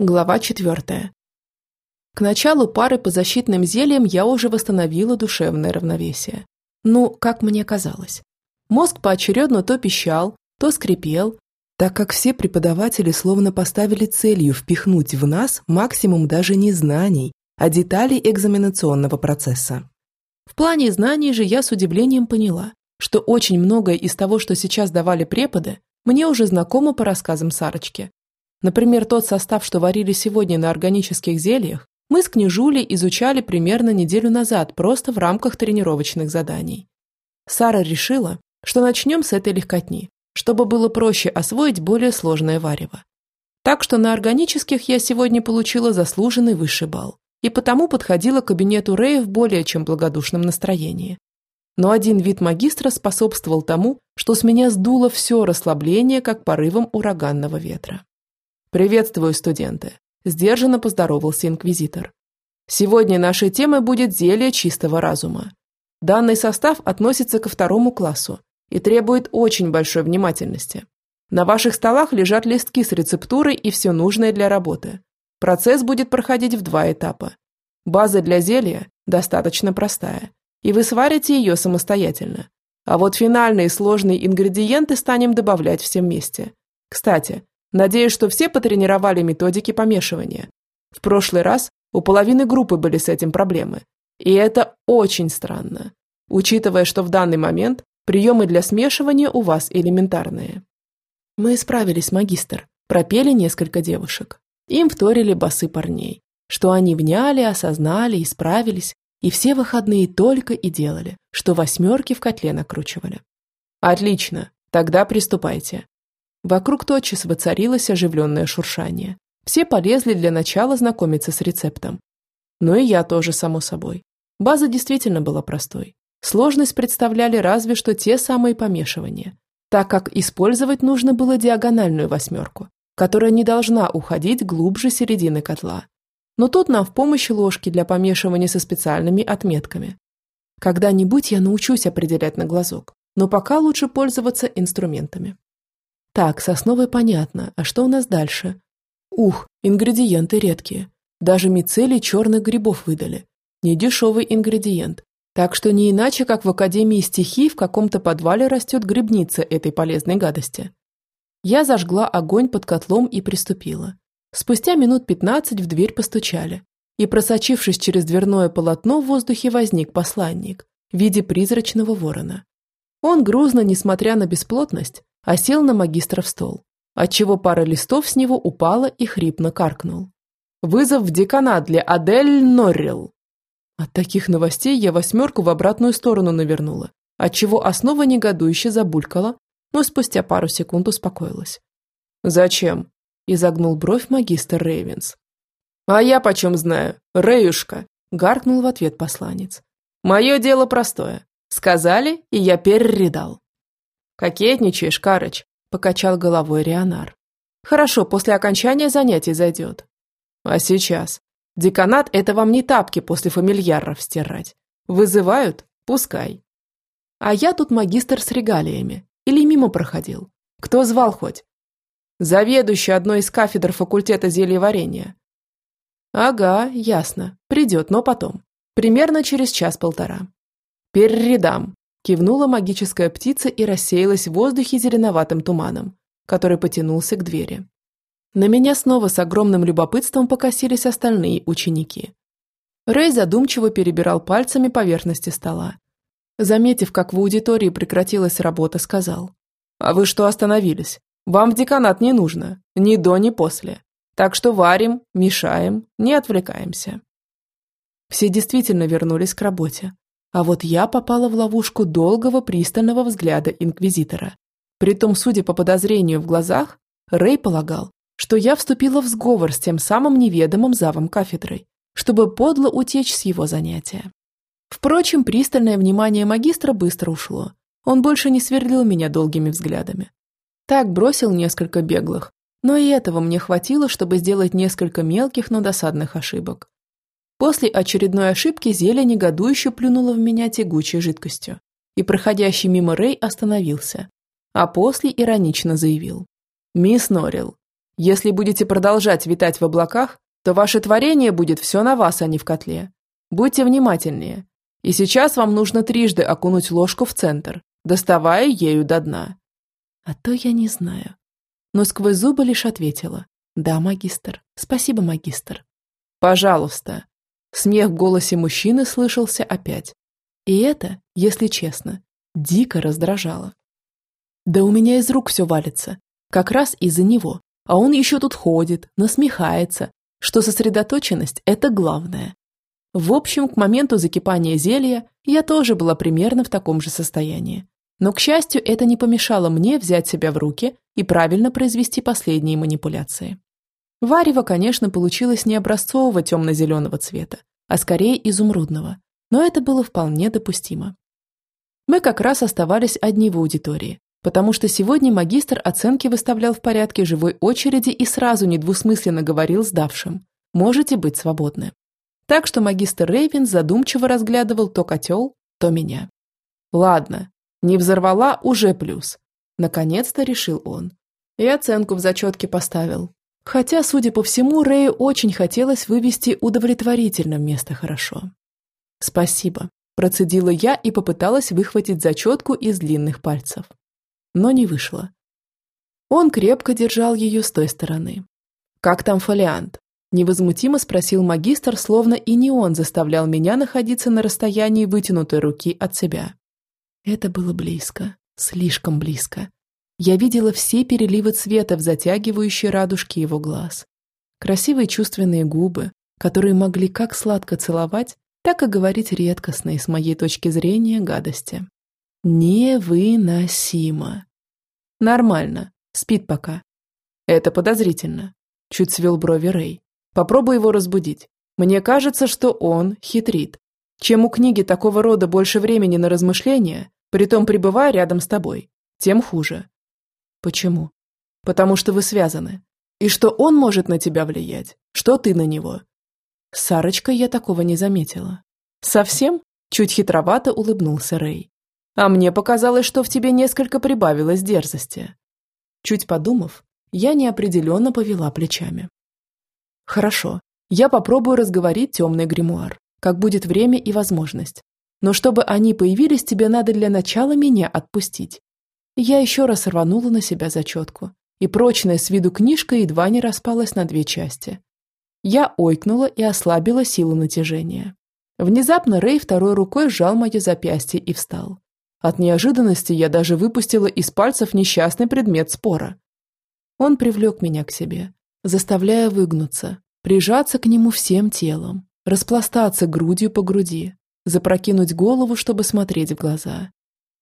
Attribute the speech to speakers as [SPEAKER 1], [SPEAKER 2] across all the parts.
[SPEAKER 1] Глава 4. К началу пары по защитным зельям я уже восстановила душевное равновесие. Ну, как мне казалось. Мозг поочередно то пищал, то скрипел, так как все преподаватели словно поставили целью впихнуть в нас максимум даже не знаний, а деталей экзаменационного процесса. В плане знаний же я с удивлением поняла, что очень многое из того, что сейчас давали преподы, мне уже знакомо по рассказам Сарочки, Например, тот состав, что варили сегодня на органических зельях, мы с княжулей изучали примерно неделю назад, просто в рамках тренировочных заданий. Сара решила, что начнем с этой легкотни, чтобы было проще освоить более сложное варево. Так что на органических я сегодня получила заслуженный высший балл, и потому подходила к кабинету Рэя в более чем благодушном настроении. Но один вид магистра способствовал тому, что с меня сдуло все расслабление, как порывом ураганного ветра. «Приветствую, студенты!» – сдержанно поздоровался инквизитор. «Сегодня нашей темой будет зелье чистого разума. Данный состав относится ко второму классу и требует очень большой внимательности. На ваших столах лежат листки с рецептурой и все нужное для работы. Процесс будет проходить в два этапа. База для зелья достаточно простая, и вы сварите ее самостоятельно. А вот финальные сложные ингредиенты станем добавлять всем вместе. Кстати, Надеюсь, что все потренировали методики помешивания. В прошлый раз у половины группы были с этим проблемы. И это очень странно, учитывая, что в данный момент приемы для смешивания у вас элементарные. Мы справились, магистр. Пропели несколько девушек. Им вторили басы парней. Что они вняли, осознали, исправились. И все выходные только и делали, что восьмерки в котле накручивали. Отлично, тогда приступайте. Вокруг тотчас воцарилось оживленное шуршание. Все полезли для начала знакомиться с рецептом. Ну и я тоже, само собой. База действительно была простой. Сложность представляли разве что те самые помешивания, так как использовать нужно было диагональную восьмерку, которая не должна уходить глубже середины котла. Но тут нам в помощь ложки для помешивания со специальными отметками. Когда-нибудь я научусь определять на глазок, но пока лучше пользоваться инструментами. Так, сосновый понятно, а что у нас дальше? Ух, ингредиенты редкие. Даже мицелий черных грибов выдали. Недешевый ингредиент. Так что не иначе, как в Академии стихий в каком-то подвале растет грибница этой полезной гадости. Я зажгла огонь под котлом и приступила. Спустя минут пятнадцать в дверь постучали. И, просочившись через дверное полотно, в воздухе возник посланник в виде призрачного ворона. Он грузно, несмотря на бесплотность, а сел на магистров стол, отчего пара листов с него упала и хрипно каркнул. «Вызов в деканат для Адель Норрилл!» От таких новостей я восьмерку в обратную сторону навернула, отчего основа негодующе забулькала, но спустя пару секунд успокоилась. «Зачем?» – изогнул бровь магистр Рейвенс. «А я почем знаю, Рэюшка!» – гаркнул в ответ посланец. «Мое дело простое. Сказали, и я переридал. «Кокетничаешь, Карыч», – покачал головой Рионар. «Хорошо, после окончания занятий зайдет». «А сейчас? Деканат – это вам не тапки после фамильяров стирать. Вызывают? Пускай». «А я тут магистр с регалиями. Или мимо проходил. Кто звал хоть?» «Заведующий одной из кафедр факультета зельеварения». «Ага, ясно. Придет, но потом. Примерно через час-полтора». «Передам», Кивнула магическая птица и рассеялась в воздухе зеленоватым туманом, который потянулся к двери. На меня снова с огромным любопытством покосились остальные ученики. Рэй задумчиво перебирал пальцами поверхности стола. Заметив, как в аудитории прекратилась работа, сказал. «А вы что остановились? Вам в деканат не нужно. Ни до, ни после. Так что варим, мешаем, не отвлекаемся». Все действительно вернулись к работе, а вот я попала в ловушку долгого пристального взгляда инквизитора. Притом, судя по подозрению в глазах, Рэй полагал, что я вступила в сговор с тем самым неведомым завом кафедрой, чтобы подло утечь с его занятия. Впрочем, пристальное внимание магистра быстро ушло. Он больше не сверлил меня долгими взглядами. Так бросил несколько беглых, но и этого мне хватило, чтобы сделать несколько мелких, но досадных ошибок. После очередной ошибки зелье негодующе плюнуло в меня тягучей жидкостью, и проходящий мимо Рэй остановился, а после иронично заявил. «Мисс Норрилл, Если будете продолжать витать в облаках, то ваше творение будет все на вас, а не в котле. Будьте внимательнее. И сейчас вам нужно трижды окунуть ложку в центр, доставая ею до дна. А то я не знаю. Но сквозь зубы лишь ответила. Да, магистр. Спасибо, магистр. Пожалуйста. Смех в голосе мужчины слышался опять. И это, если честно, дико раздражало. Да у меня из рук все валится. Как раз из-за него. А он еще тут ходит, насмехается, что сосредоточенность – это главное. В общем, к моменту закипания зелья я тоже была примерно в таком же состоянии. Но, к счастью, это не помешало мне взять себя в руки и правильно произвести последние манипуляции. Варево, конечно, получилось не образцового темно-зеленого цвета, а скорее изумрудного, но это было вполне допустимо. Мы как раз оставались одни в аудитории, потому что сегодня магистр оценки выставлял в порядке живой очереди и сразу недвусмысленно говорил сдавшим «можете быть свободны». Так что магистр Рейвен задумчиво разглядывал то котел, то меня. «Ладно, не взорвала уже плюс», – наконец-то решил он. И оценку в зачетке поставил. Хотя, судя по всему, Рэю очень хотелось вывести удовлетворительно место хорошо. «Спасибо», – процедила я и попыталась выхватить зачетку из длинных пальцев но не вышло. Он крепко держал ее с той стороны. «Как там фолиант?» – невозмутимо спросил магистр, словно и не он заставлял меня находиться на расстоянии вытянутой руки от себя. Это было близко, слишком близко. Я видела все переливы цвета в затягивающей радужке его глаз. Красивые чувственные губы, которые могли как сладко целовать, так и говорить редкостные, с моей точки зрения, гадости. Невыносимо. Нормально. Спит пока. Это подозрительно. Чуть свел брови Рэй. Попробуй его разбудить. Мне кажется, что он хитрит. Чем у книги такого рода больше времени на размышления, притом пребывая рядом с тобой, тем хуже. Почему? Потому что вы связаны. И что он может на тебя влиять, что ты на него. С Сарочкой я такого не заметила. Совсем? Чуть хитровато улыбнулся Рэй. А мне показалось, что в тебе несколько прибавилось дерзости. Чуть подумав, я неопределенно повела плечами. Хорошо, я попробую разговорить темный гримуар, как будет время и возможность. Но чтобы они появились, тебе надо для начала меня отпустить. Я еще раз рванула на себя зачетку, и прочная с виду книжка едва не распалась на две части. Я ойкнула и ослабила силу натяжения. Внезапно Рэй второй рукой сжал мое запястье и встал. От неожиданности я даже выпустила из пальцев несчастный предмет спора. Он привлек меня к себе, заставляя выгнуться, прижаться к нему всем телом, распластаться грудью по груди, запрокинуть голову, чтобы смотреть в глаза.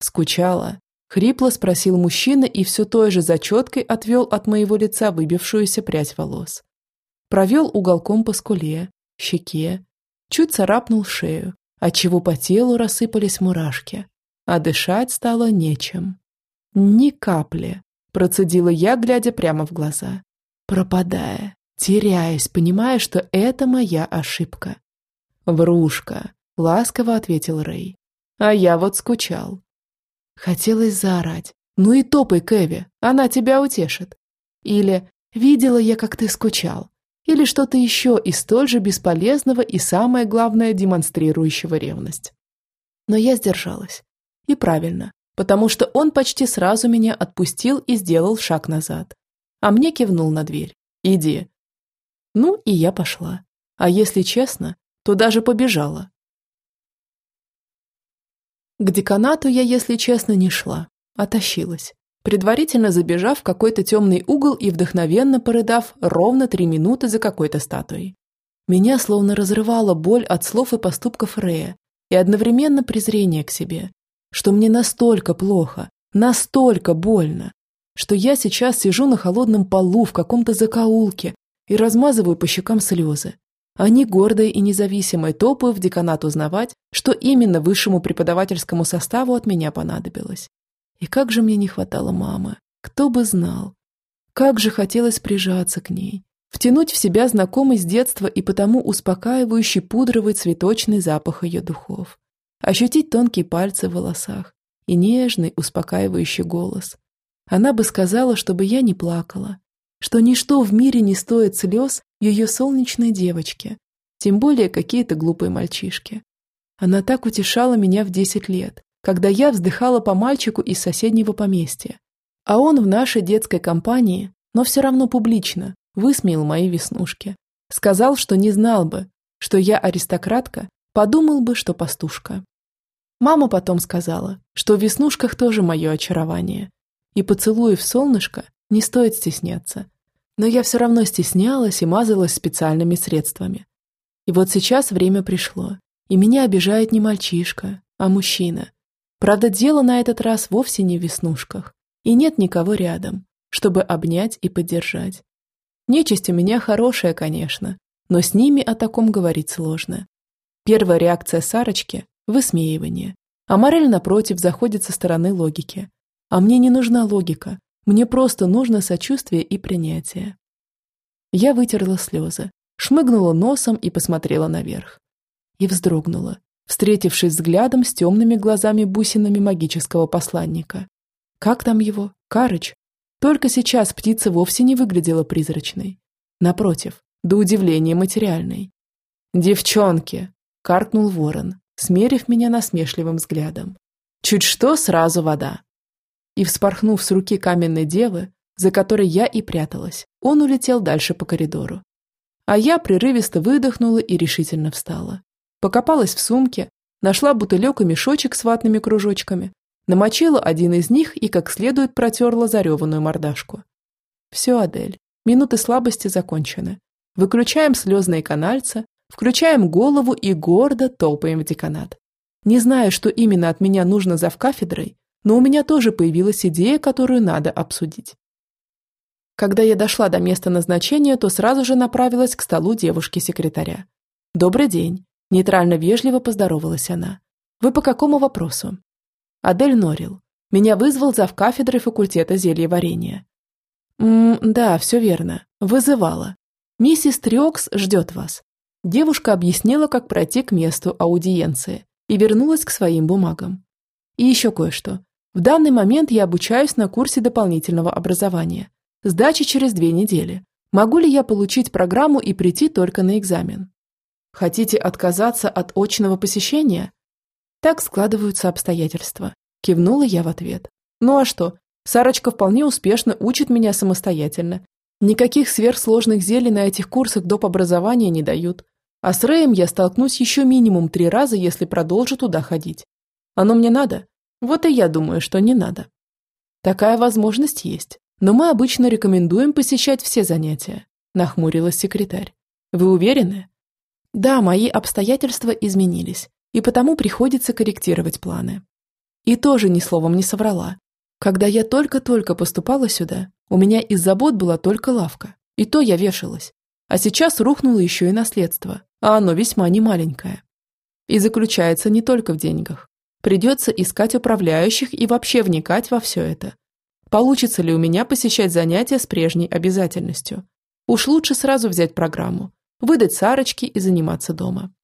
[SPEAKER 1] Скучала. Хрипло спросил мужчина и все той же зачеткой отвел от моего лица выбившуюся прядь волос. Провел уголком по скуле, щеке, чуть царапнул шею, отчего по телу рассыпались мурашки, а дышать стало нечем. Ни капли, процедила я, глядя прямо в глаза, пропадая, теряясь, понимая, что это моя ошибка. «Врушка», — ласково ответил Рэй. «А я вот скучал». Хотелось заорать. «Ну и топай, Кэви, она тебя утешит». Или «Видела я, как ты скучал». Или что-то еще из столь же бесполезного и, самое главное, демонстрирующего ревность. Но я сдержалась. И правильно, потому что он почти сразу меня отпустил и сделал шаг назад. А мне кивнул на дверь. «Иди». Ну, и я пошла. А если честно, то даже побежала. К деканату я, если честно, не шла, а тащилась, предварительно забежав в какой-то темный угол и вдохновенно порыдав ровно три минуты за какой-то статуей. Меня словно разрывала боль от слов и поступков Рея и одновременно презрение к себе, что мне настолько плохо, настолько больно, что я сейчас сижу на холодном полу в каком-то закоулке и размазываю по щекам слезы. Они гордые и независимые топают в деканат узнавать, что именно высшему преподавательскому составу от меня понадобилось. И как же мне не хватало мамы, кто бы знал. Как же хотелось прижаться к ней, втянуть в себя знакомый с детства и потому успокаивающий пудровый цветочный запах ее духов ощутить тонкие пальцы в волосах и нежный, успокаивающий голос. Она бы сказала, чтобы я не плакала, что ничто в мире не стоит слез ее солнечной девочки, тем более какие-то глупые мальчишки. Она так утешала меня в 10 лет, когда я вздыхала по мальчику из соседнего поместья. А он в нашей детской компании, но все равно публично, высмеял мои веснушки. Сказал, что не знал бы, что я аристократка, подумал бы, что пастушка. Мама потом сказала, что в веснушках тоже мое очарование. И поцелуев солнышко не стоит стесняться. Но я все равно стеснялась и мазалась специальными средствами. И вот сейчас время пришло, и меня обижает не мальчишка, а мужчина. Правда, дело на этот раз вовсе не в веснушках, и нет никого рядом, чтобы обнять и поддержать. Нечисть у меня хорошая, конечно, но с ними о таком говорить сложно. Первая реакция Сарочки высмеивание. А мораль, напротив, заходит со стороны логики. А мне не нужна логика, мне просто нужно сочувствие и принятие. Я вытерла слезы, шмыгнула носом и посмотрела наверх. И вздрогнула, встретившись взглядом с темными глазами-бусинами магического посланника. Как там его? Карыч? Только сейчас птица вовсе не выглядела призрачной. Напротив, до удивления материальной. «Девчонки!» – каркнул ворон, смерив меня насмешливым взглядом. Чуть что, сразу вода. И вспорхнув с руки каменной девы, за которой я и пряталась, он улетел дальше по коридору. А я прерывисто выдохнула и решительно встала. Покопалась в сумке, нашла бутылек и мешочек с ватными кружочками, намочила один из них и как следует протерла зареванную мордашку. Все, Адель, минуты слабости закончены. Выключаем слезные канальца, Включаем голову и гордо топаем в деканат. Не знаю, что именно от меня нужно за кафедрой, но у меня тоже появилась идея, которую надо обсудить. Когда я дошла до места назначения, то сразу же направилась к столу девушки-секретаря. «Добрый день», – нейтрально-вежливо поздоровалась она. «Вы по какому вопросу?» «Адель Норил. Меня вызвал зав кафедры факультета зельеварения». «Ммм, да, все верно. Вызывала. Миссис Триокс ждет вас. Девушка объяснила, как пройти к месту аудиенции и вернулась к своим бумагам. И еще кое-что. В данный момент я обучаюсь на курсе дополнительного образования. Сдача через две недели. Могу ли я получить программу и прийти только на экзамен? Хотите отказаться от очного посещения? Так складываются обстоятельства. Кивнула я в ответ. Ну а что? Сарочка вполне успешно учит меня самостоятельно. Никаких сверхсложных зелий на этих курсах доп. образования не дают. А с Рэем я столкнусь еще минимум три раза, если продолжу туда ходить. Оно мне надо? Вот и я думаю, что не надо. Такая возможность есть, но мы обычно рекомендуем посещать все занятия, нахмурилась секретарь. Вы уверены? Да, мои обстоятельства изменились, и потому приходится корректировать планы. И тоже ни словом не соврала. Когда я только-только поступала сюда, у меня из забот была только лавка, и то я вешалась. А сейчас рухнуло еще и наследство, а оно весьма немаленькое. И заключается не только в деньгах. Придется искать управляющих и вообще вникать во все это. Получится ли у меня посещать занятия с прежней обязательностью? Уж лучше сразу взять программу, выдать Сарочки и заниматься дома.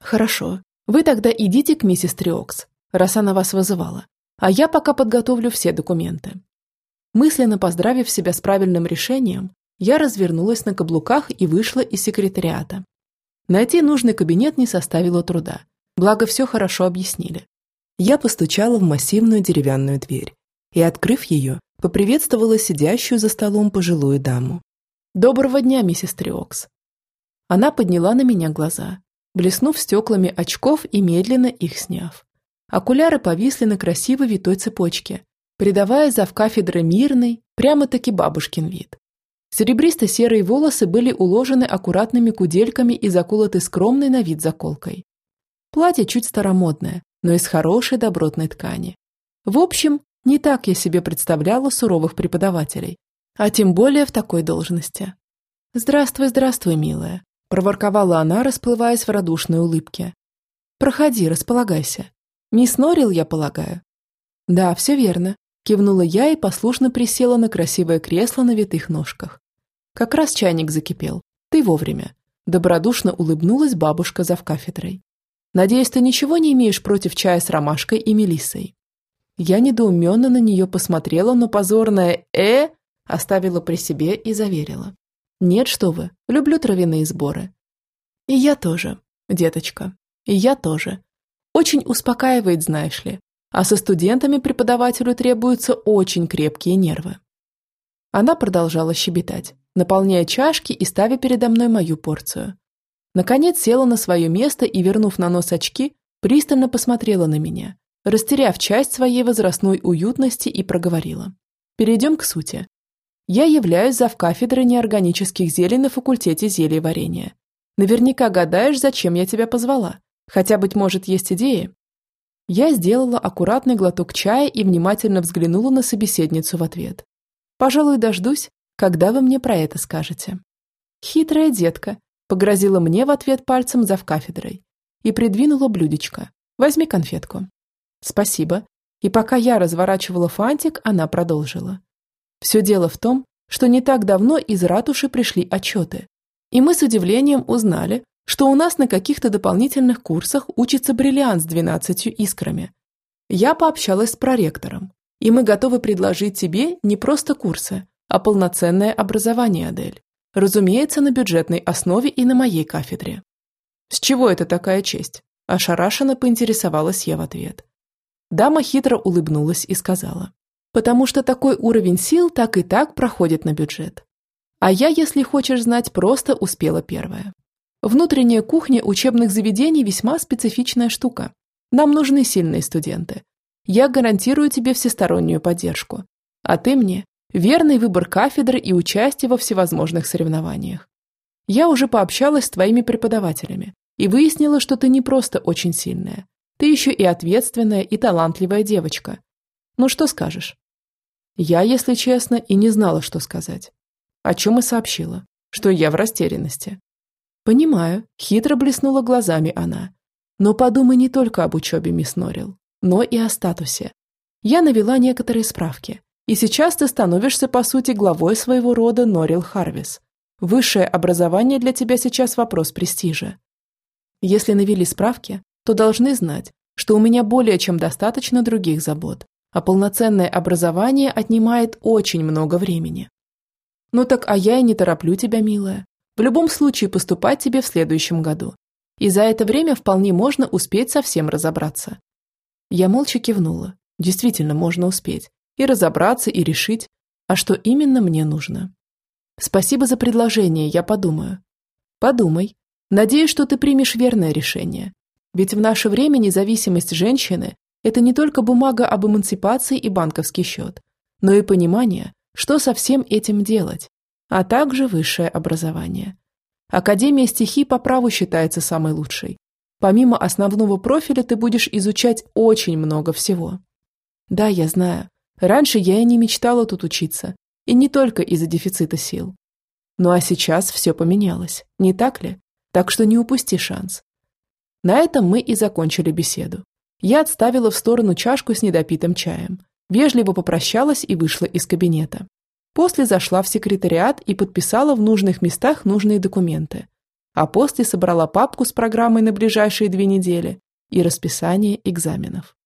[SPEAKER 1] Хорошо, вы тогда идите к миссис Триокс, раз она вас вызывала, а я пока подготовлю все документы. Мысленно поздравив себя с правильным решением, я развернулась на каблуках и вышла из секретариата. Найти нужный кабинет не составило труда, благо все хорошо объяснили. Я постучала в массивную деревянную дверь и, открыв ее, поприветствовала сидящую за столом пожилую даму. «Доброго дня, миссис Триокс!» Она подняла на меня глаза, блеснув стеклами очков и медленно их сняв. Окуляры повисли на красивой витой цепочке, придавая завкафедры мирный, прямо-таки бабушкин вид. Серебристо-серые волосы были уложены аккуратными кудельками и заколоты скромной на вид заколкой. Платье чуть старомодное, но из хорошей добротной ткани. В общем, не так я себе представляла суровых преподавателей, а тем более в такой должности. «Здравствуй, здравствуй, милая», – проворковала она, расплываясь в радушной улыбке. «Проходи, располагайся. Мисс Норрил, я полагаю?» «Да, все верно», – кивнула я и послушно присела на красивое кресло на витых ножках. Как раз чайник закипел. Ты вовремя. Добродушно улыбнулась бабушка за кафедрой. Надеюсь, ты ничего не имеешь против чая с ромашкой и мелиссой? Я недоуменно на нее посмотрела, но позорное «э» оставила при себе и заверила. Нет, что вы, люблю травяные сборы. И я тоже, деточка, и я тоже. Очень успокаивает, знаешь ли, а со студентами преподавателю требуются очень крепкие нервы. Она продолжала щебетать, наполняя чашки и ставя передо мной мою порцию. Наконец села на свое место и, вернув на нос очки, пристально посмотрела на меня, растеряв часть своей возрастной уютности и проговорила. Перейдем к сути. Я являюсь завкафедрой неорганических зелий на факультете зельеварения. Наверняка гадаешь, зачем я тебя позвала. Хотя, быть может, есть идеи? Я сделала аккуратный глоток чая и внимательно взглянула на собеседницу в ответ. Пожалуй, дождусь, когда вы мне про это скажете. Хитрая детка погрозила мне в ответ пальцем завкафедрой и придвинула блюдечко. Возьми конфетку. Спасибо. И пока я разворачивала фантик, она продолжила. Все дело в том, что не так давно из ратуши пришли отчеты. И мы с удивлением узнали, что у нас на каких-то дополнительных курсах учится бриллиант с 12 искрами. Я пообщалась с проректором, и мы готовы предложить тебе не просто курсы, а полноценное образование, Адель. Разумеется, на бюджетной основе и на моей кафедре. С чего это такая честь? Ошарашенно поинтересовалась я в ответ. Дама хитро улыбнулась и сказала. Потому что такой уровень сил так и так проходит на бюджет. А я, если хочешь знать, просто успела первая. Внутренняя кухня учебных заведений весьма специфичная штука. Нам нужны сильные студенты. Я гарантирую тебе всестороннюю поддержку. А ты мне верный выбор кафедры и участие во всевозможных соревнованиях. Я уже пообщалась с твоими преподавателями и выяснила, что ты не просто очень сильная. Ты еще и ответственная и талантливая девочка. Ну что скажешь? Я, если честно, и не знала, что сказать. О чем и сообщила, что я в растерянности. «Понимаю», – хитро блеснула глазами она. «Но подумай не только об учебе, мисс Норрил, но и о статусе. Я навела некоторые справки, и сейчас ты становишься, по сути, главой своего рода Норрил Харвис. Высшее образование для тебя сейчас вопрос престижа. Если навели справки, то должны знать, что у меня более чем достаточно других забот, а полноценное образование отнимает очень много времени. Ну так а я и не тороплю тебя, милая. В любом случае поступать тебе в следующем году. И за это время вполне можно успеть совсем разобраться. Я молча кивнула. Действительно, можно успеть. И разобраться, и решить, а что именно мне нужно. Спасибо за предложение, я подумаю. Подумай. Надеюсь, что ты примешь верное решение. Ведь в наше время независимость женщины – это не только бумага об эмансипации и банковский счет, но и понимание, что со всем этим делать, а также высшее образование. Академия стихий по праву считается самой лучшей. Помимо основного профиля ты будешь изучать очень много всего. Да, я знаю. Раньше я и не мечтала тут учиться. И не только из-за дефицита сил. Ну а сейчас все поменялось, не так ли? Так что не упусти шанс. На этом мы и закончили беседу. Я отставила в сторону чашку с недопитым чаем, вежливо попрощалась и вышла из кабинета. После зашла в секретариат и подписала в нужных местах нужные документы. А после собрала папку с программой на ближайшие две недели и расписание экзаменов.